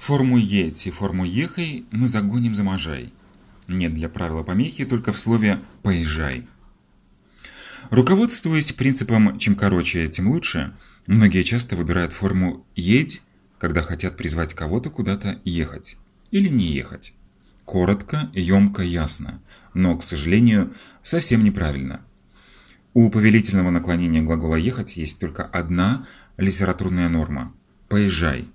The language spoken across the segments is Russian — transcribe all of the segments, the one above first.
Форму «еть» и форму «ехай» мы загоним за «можай». Нет для правила помехи только в слове «поезжай». Руководствуясь принципом «чем короче, тем лучше», многие часто выбирают форму «едь», когда хотят призвать кого-то куда-то ехать или не ехать. Коротко, емко, ясно, но, к сожалению, совсем неправильно. У повелительного наклонения глагола «ехать» есть только одна литературная норма – «поезжай».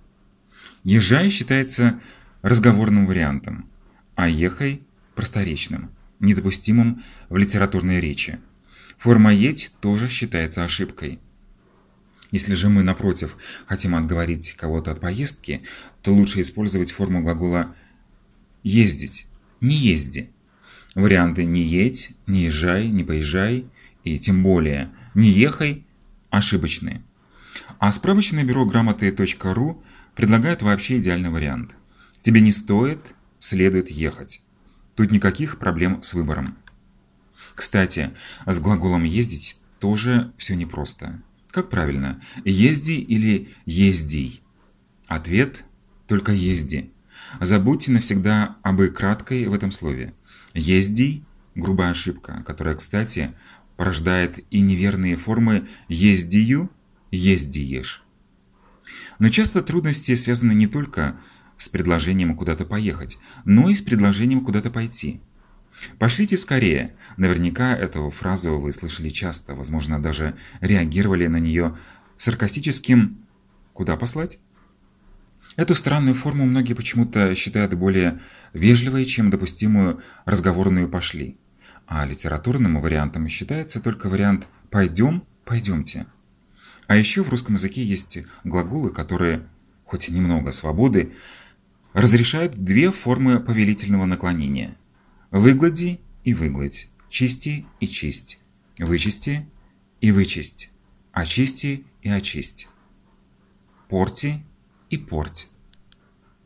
«Езжай» считается разговорным вариантом, а «ехай» – просторечным, недопустимым в литературной речи. Форма «еть» тоже считается ошибкой. Если же мы, напротив, хотим отговорить кого-то от поездки, то лучше использовать форму глагола «ездить», «не езди». Варианты «не едь», «не езжай», «не поезжай» и тем более «не ехай» ошибочные. А справочное бюро грамоты.ру предлагает вообще идеальный вариант. Тебе не стоит, следует ехать. Тут никаких проблем с выбором. Кстати, с глаголом «ездить» тоже все непросто. Как правильно, езди или ездий? Ответ – только езди. Забудьте навсегда об «и» краткой в этом слове. Ездий – грубая ошибка, которая, кстати, порождает и неверные формы ездию, ездиешь. Но часто трудности связаны не только с предложением куда-то поехать, но и с предложением куда-то пойти. «Пошлите скорее». Наверняка эту фразу вы слышали часто, возможно, даже реагировали на нее саркастическим «Куда послать?». Эту странную форму многие почему-то считают более вежливой, чем допустимую разговорную «пошли». А литературным вариантом считается только вариант «пойдем, пойдемте». А еще в русском языке есть глаголы, которые, хоть и немного свободы, разрешают две формы повелительного наклонения – Выглади и выгладь, чисти и чисть, вычисти и вычесть, очисти и очисть, порти и порть.